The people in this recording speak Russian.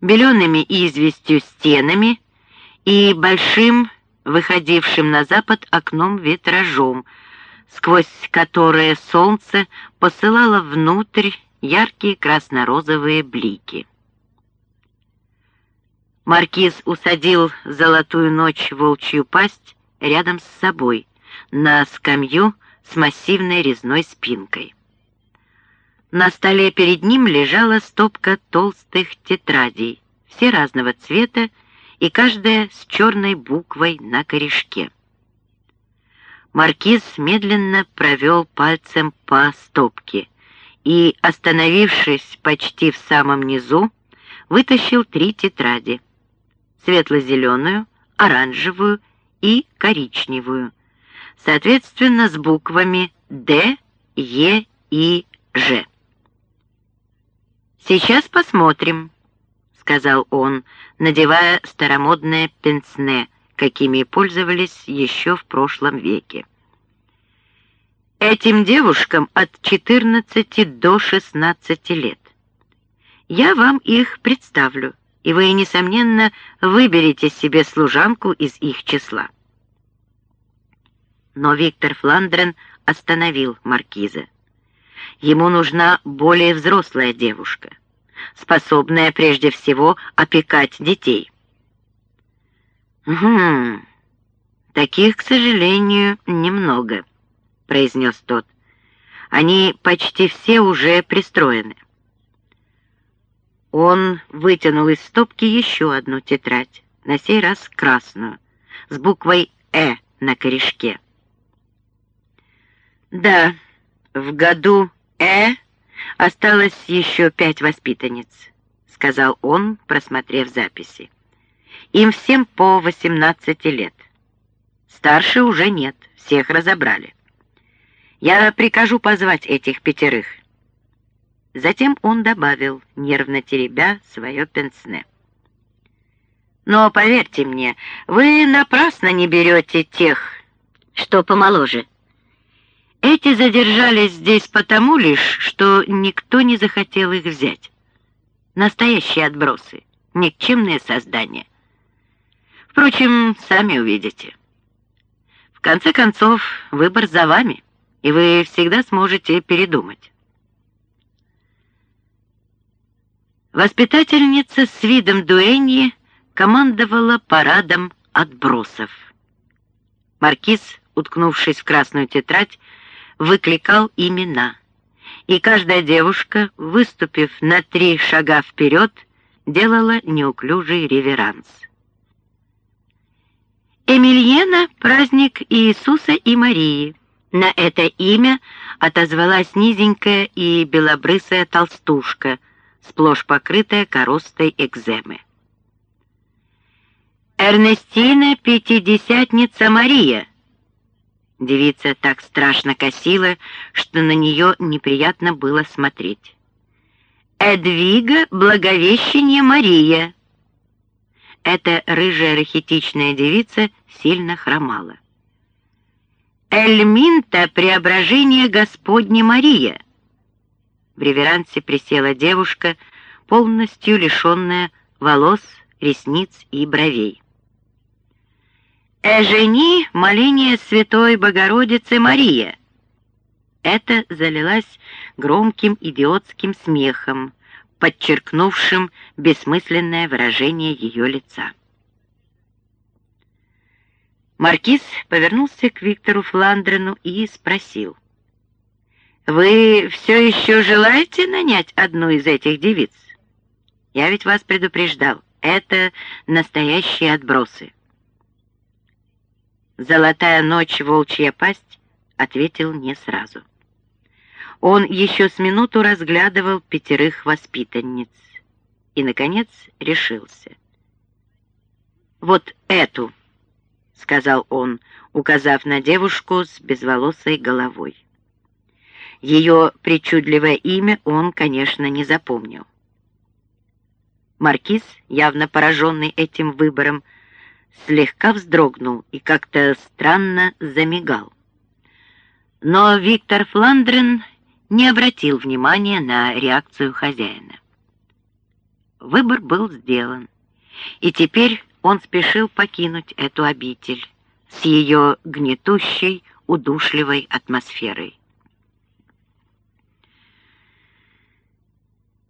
белеными известью стенами и большим, выходившим на запад окном-витражом, сквозь которое солнце посылало внутрь яркие красно-розовые блики. Маркиз усадил золотую ночь волчью пасть рядом с собой на скамью с массивной резной спинкой. На столе перед ним лежала стопка толстых тетрадей, все разного цвета и каждая с черной буквой на корешке. Маркиз медленно провел пальцем по стопке и, остановившись почти в самом низу, вытащил три тетради светло-зеленую, оранжевую и коричневую, соответственно с буквами «Д», «Е» и «Ж». «Сейчас посмотрим», — сказал он, надевая старомодное пенсне, какими пользовались еще в прошлом веке. Этим девушкам от 14 до 16 лет. Я вам их представлю и вы, несомненно, выберете себе служанку из их числа. Но Виктор Фландрен остановил маркиза. Ему нужна более взрослая девушка, способная прежде всего опекать детей. «Угу, таких, к сожалению, немного», — произнес тот. «Они почти все уже пристроены». Он вытянул из стопки еще одну тетрадь, на сей раз красную, с буквой «Э» на корешке. Да, в году «Э» осталось еще пять воспитанниц, сказал он, просмотрев записи. Им всем по 18 лет. Старше уже нет, всех разобрали. Я прикажу позвать этих пятерых. Затем он добавил, нервно теребя свое пенсне. «Но поверьте мне, вы напрасно не берете тех, что помоложе. Эти задержались здесь потому лишь, что никто не захотел их взять. Настоящие отбросы, никчемные создания. Впрочем, сами увидите. В конце концов, выбор за вами, и вы всегда сможете передумать». Воспитательница с видом дуэньи командовала парадом отбросов. Маркиз, уткнувшись в красную тетрадь, выкликал имена, и каждая девушка, выступив на три шага вперед, делала неуклюжий реверанс. Эмильена — праздник Иисуса и Марии. На это имя отозвалась низенькая и белобрысая толстушка — сплошь покрытая коростой экземы. «Эрнестина Пятидесятница Мария!» Девица так страшно косила, что на нее неприятно было смотреть. «Эдвига Благовещение Мария!» Эта рыжая рахитичная девица сильно хромала. «Эльминта Преображение Господне Мария!» В реверансе присела девушка, полностью лишенная волос, ресниц и бровей. «Эжени, моление Святой Богородицы Мария!» Это залилась громким идиотским смехом, подчеркнувшим бессмысленное выражение ее лица. Маркиз повернулся к Виктору Фландрену и спросил — вы все еще желаете нанять одну из этих девиц? Я ведь вас предупреждал, это настоящие отбросы. Золотая ночь, волчья пасть ответил не сразу. Он еще с минуту разглядывал пятерых воспитанниц и, наконец, решился. «Вот эту», — сказал он, указав на девушку с безволосой головой. Ее причудливое имя он, конечно, не запомнил. Маркиз, явно пораженный этим выбором, слегка вздрогнул и как-то странно замигал. Но Виктор Фландрен не обратил внимания на реакцию хозяина. Выбор был сделан, и теперь он спешил покинуть эту обитель с ее гнетущей, удушливой атмосферой.